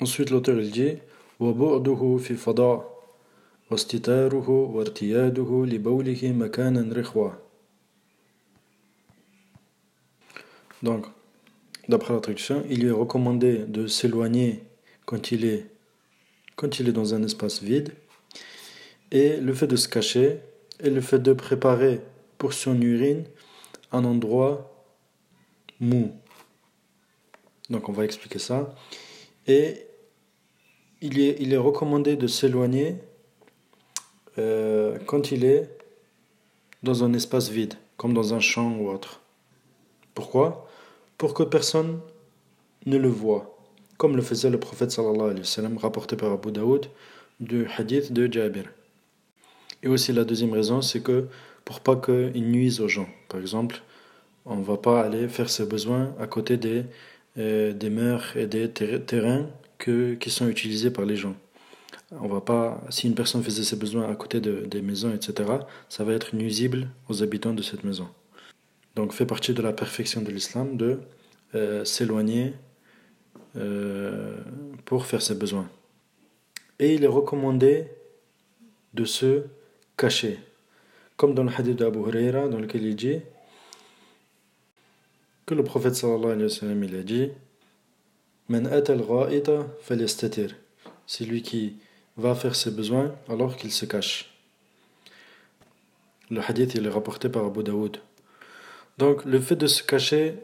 Ensuite, l'auteur il dit وبعده في فضاء واستتاره وارتياده لبوله مكانا رخوة Donc, d'après la traduction, il lui est recommandé de s'éloigner quand il est quand il est dans un espace vide et le fait de se cacher et le fait de préparer pour son urine un endroit mou. Donc on va expliquer ça. Et il est, recommandé de s'éloigner euh, quand il est dans un espace vide, comme dans un champ ou autre. Pourquoi? Pour que personne ne le voit, comme le faisait le prophète sallallahu alayhi wa sallam, rapporté par Abu Daoud du hadith de Jabir. Et aussi la deuxième raison, c'est que pour pas qu'il nuise aux gens. Par exemple, on ne va pas aller faire ses besoins à côté des, euh, des mers et des terrains que, qui sont utilisés par les gens. On va pas, si une personne faisait ses besoins à côté de, des maisons, etc., ça va être nuisible aux habitants de cette maison. Donc, fait partie de la perfection de l'islam de euh, s'éloigner euh, pour faire ses besoins. Et il est recommandé de se cacher. Comme dans le hadith d'Abu Huraira, dans lequel il dit que le prophète sallallahu alayhi wa sallam il a dit Man atal C'est lui qui va faire ses besoins alors qu'il se cache. Le hadith il est rapporté par Abu Daoud. Donc le fait de se cacher,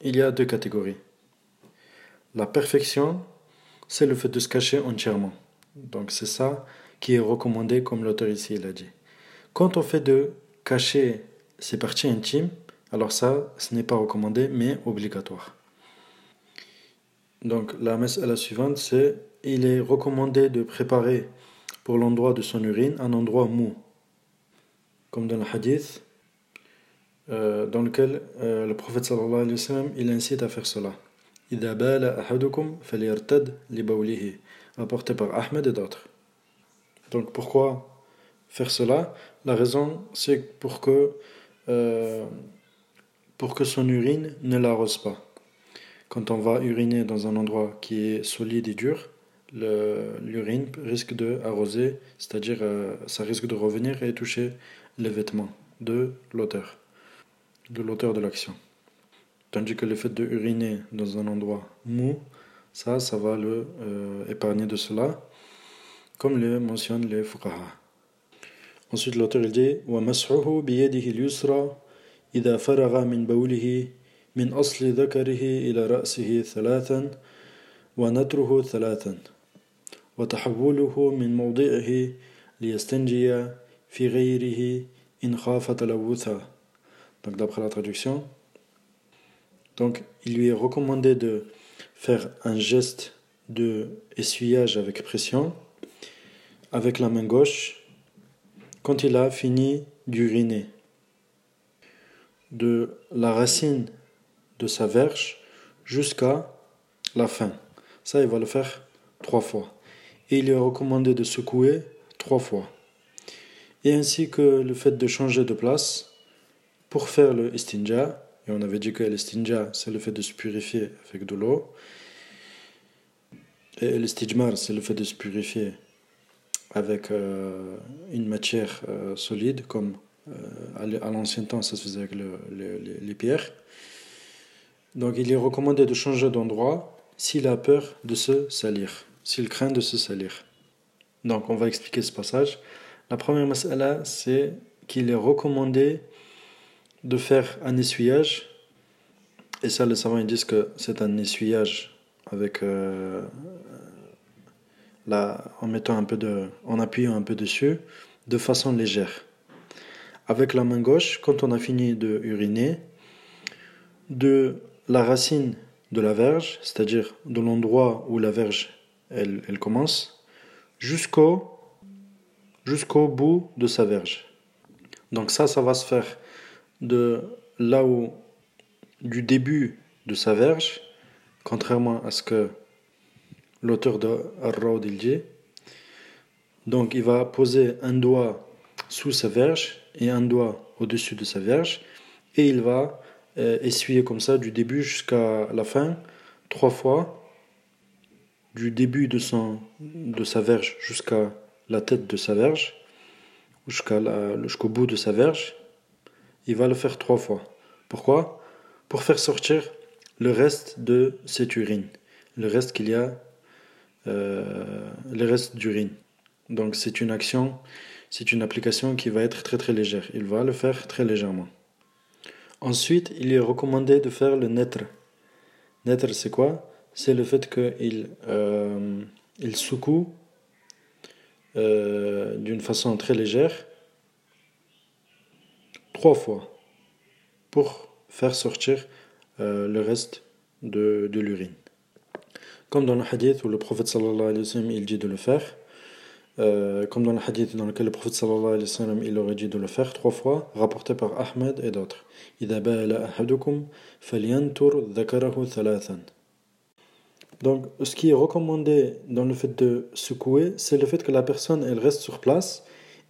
il y a deux catégories. La perfection, c'est le fait de se cacher entièrement. Donc c'est ça qui est recommandé comme l'auteur ici l'a dit. Quand on fait de cacher ses parties intimes, alors ça, ce n'est pas recommandé, mais obligatoire. Donc la la suivante, c'est il est recommandé de préparer pour l'endroit de son urine un endroit mou. Comme dans le hadith, euh, dans lequel euh, le prophète sallallahu alayhi wa sallam, il incite à faire cela. Rapporté par Ahmed et d'autres. Donc pourquoi faire cela? La raison, c'est pour que, euh, pour que son urine ne l'arrose pas. Quand on va uriner dans un endroit qui est solide et dur, l'urine risque de arroser, c'est-à-dire euh, ça risque de revenir et toucher les vêtements de l'auteur, de l'auteur de l'action. Tandis que le fait de uriner dans un endroit mou, ça, ça va le euh, épargner de cela, comme le mentionnent les fuqaha. Ensuite, l'auteur dit «» إذا فرغ من بوله من أصل ذكره إلى رأسه ثلاثا ونتره ثلاثا وتحوله من موضعه ليستنجي في غيره إن خاف تلوثا Donc d'après la traduction, donc il lui est recommandé de faire un geste de essuyage avec pression avec la main gauche quand il a fini d'uriner de la racine de sa verge jusqu'à la fin. Ça, il va le faire trois fois. Et il est recommandé de secouer trois fois. Et ainsi que le fait de changer de place pour faire le istinja. Et on avait dit que l'istinja, c'est le fait de se purifier avec de l'eau. Et l'istijmar, c'est le fait de se purifier avec euh, une matière euh, solide, comme à l'ancien temps ça se faisait avec les pierres. Donc il est recommandé de changer d'endroit s'il a peur de se salir, s'il craint de se salir. Donc on va expliquer ce passage. La première masala, c'est qu'il est recommandé de faire un essuyage. Et ça, les savants disent que c'est un essuyage avec en mettant un peu de, en appuyant un peu dessus, de façon légère. Avec la main gauche, quand on a fini de uriner, de la racine de la verge, c'est-à-dire de l'endroit où la verge elle, commence, jusqu'au bout de sa verge. Donc ça, ça va se faire de là où, du début de sa verge, contrairement à ce que l'auteur de Ar-Rawd il Donc il va poser un doigt sous sa verge et un doigt au-dessus de sa verge et il va euh, essuyer comme ça du début jusqu'à la fin trois fois du début de, son, de sa verge jusqu'à la tête de sa verge, jusqu'au bout de sa verge, il va le faire trois fois. Pourquoi? Pour faire sortir le reste de cette urine, le reste qu'il y a, euh, le reste d'urine. Donc c'est une action, c'est une application qui va être très très légère. Il va le faire très légèrement. Ensuite, il est recommandé de faire le netr. Netr, c'est quoi? C'est le fait qu'il euh, il secoue euh, d'une façon très légère trois fois pour faire sortir euh, le reste de, de l'urine. Comme dans le hadith où le prophète sallallahu alayhi wa sallam il dit de le faire, euh, comme dans le hadith dans lequel le prophète sallallahu alayhi wa sallam il aurait dit de le faire trois fois, rapporté par Ahmed et d'autres. Donc, ce qui est recommandé dans le fait de secouer, c'est le fait que la personne elle reste sur place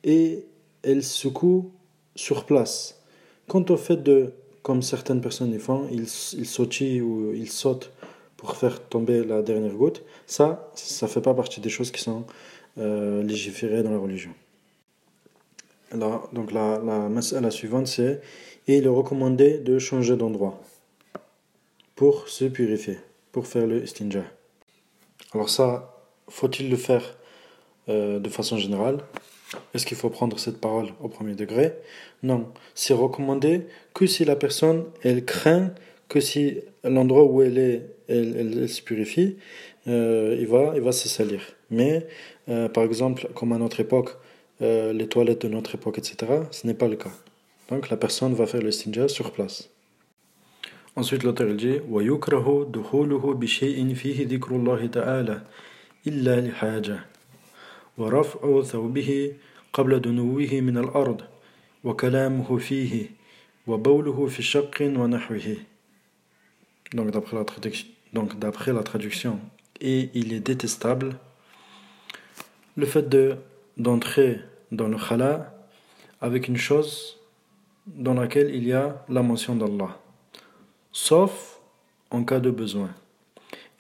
et elle secoue sur place. Quant au fait de comme certaines personnes le font, ils, ils sautillent ou ils sautent pour faire tomber la dernière goutte, ça, ça fait pas partie des choses qui sont euh, légiférées dans la religion. Alors, donc la, la, la suivante, c'est il est recommandé de changer d'endroit pour se purifier, pour faire le istinja. Alors ça, faut-il le faire euh, de façon générale? Est-ce qu'il faut prendre cette parole au premier degré? Non. C'est recommandé que si la personne, elle craint que si l'endroit où elle est, elle, se purifie, euh, il, va, il va se salir. Mais, euh, par exemple, comme à notre époque, euh, les toilettes de notre époque, etc., ce n'est pas le cas. Donc la personne va faire le stinja sur place. Ensuite, l'auteur dit وَيُكْرَهُ دُخُولُهُ بِشَيْءٍ فِيهِ ذِكْرُ اللَّهِ تَعَالَى إِلَّا لِحَاجَةٍ ورفع ثوبه قبل دنوه من الأرض وكلامه فيه وبوله في شق ونحوه donc d'après la traduction donc d'après la traduction et il est détestable le fait de d'entrer dans le khala avec une chose dans laquelle il y a la mention d'Allah sauf en cas de besoin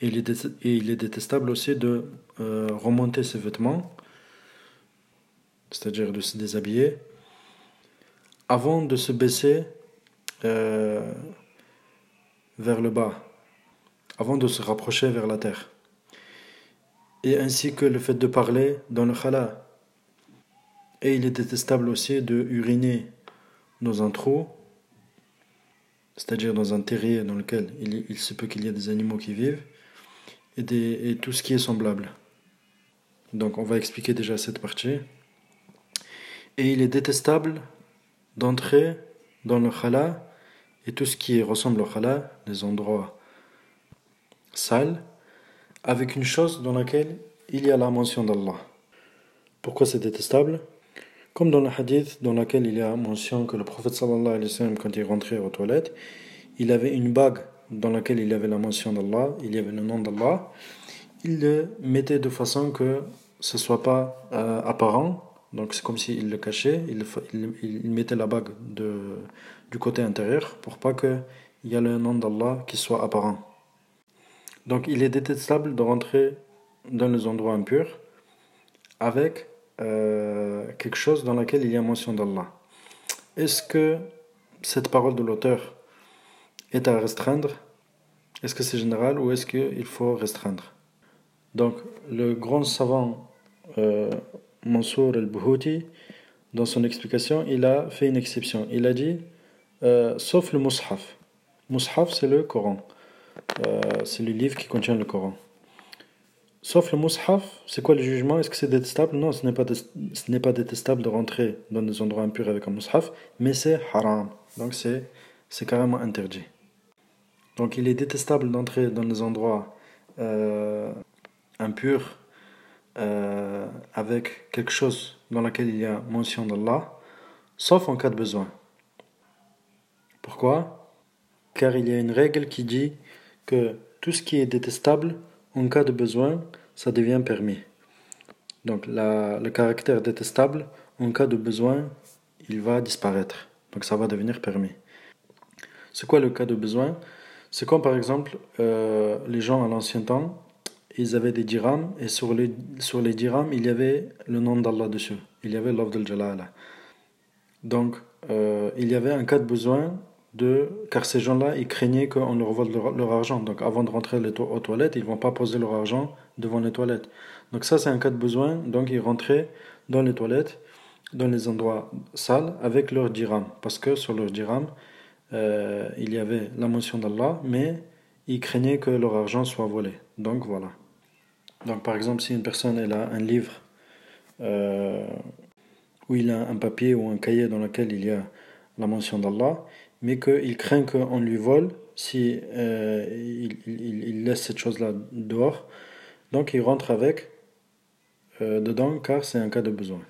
et il est, et il est détestable aussi de euh, remonter ses vêtements c'est-à-dire de se déshabiller, avant de se baisser euh, vers le bas, avant de se rapprocher vers la terre. Et ainsi que le fait de parler dans le khala. Et il est détestable aussi de uriner dans un trou, c'est-à-dire dans un terrier dans lequel il, se peut qu'il y ait des animaux qui vivent, et, tout ce qui est semblable. Donc on va expliquer déjà cette partie. Et il est détestable d'entrer dans le khala et tout ce qui ressemble au khala, les endroits sales, avec une chose dans laquelle il y a la mention d'Allah. Pourquoi c'est détestable? Comme dans le hadith dans lequel il y a mention que le prophète sallallahu alayhi wa sallam, quand il rentrait aux toilettes, il avait une bague dans laquelle il y avait la mention d'Allah, il y avait le nom d'Allah. Il le mettait de façon que ce ne soit pas euh, apparent donc c'est comme s'il le cachait, il, mettait la bague du côté intérieur pour pas qu'il y ait le nom d'Allah qui soit apparent. Donc il est détestable de rentrer dans les endroits impurs avec euh, quelque chose dans lequel il y a mention d'Allah. Est-ce que cette parole de l'auteur est à restreindre? Est-ce que c'est général ou est-ce qu'il faut restreindre? Donc le grand savant euh, Mansour al-Buhouti, dans son explication, il a fait une exception. Il a dit euh, sauf le Mus'haf. Mus'haf, c'est le Coran. Euh, c'est le livre qui contient le Coran. Sauf le Mus'haf, c'est quoi le jugement? Est-ce que c'est détestable? Non, ce n'est pas, pas détestable de rentrer dans des endroits impurs avec un Mus'haf, mais c'est haram. Donc c'est, carrément interdit. Donc il est détestable d'entrer dans des endroits euh, impurs euh, avec quelque chose dans lequel il y a mention d'Allah, sauf en cas de besoin. Pourquoi? Car il y a une règle qui dit que tout ce qui est détestable, en cas de besoin, ça devient permis. Donc le caractère détestable, en cas de besoin, il va disparaître. Donc ça va devenir permis. C'est quoi le cas de besoin? C'est comme par exemple euh, les gens à l'ancien temps, ils avaient des dirhams et sur les, sur les dirhams, il y avait le nom d'Allah dessus. Il y avait de Jalala. Donc, euh, il y avait un cas de besoin Car ces gens-là, ils craignaient qu'on leur vole leur, argent. Donc, avant de rentrer aux toilettes, ils ne vont pas poser leur argent devant les toilettes. Donc, ça, c'est un cas de besoin. Donc, ils rentraient dans les toilettes, dans les endroits sales, avec leur dirham. Parce que sur leur dirham, euh, il y avait la mention d'Allah, mais ils craignaient que leur argent soit volé. Donc, voilà. Donc, par exemple, si une personne a un livre euh, où il a un papier ou un cahier dans lequel il y a la mention d'Allah, mais qu'il craint qu'on lui vole si euh, il, laisse cette chose-là dehors. Donc, il rentre avec euh, dedans car c'est un cas de besoin.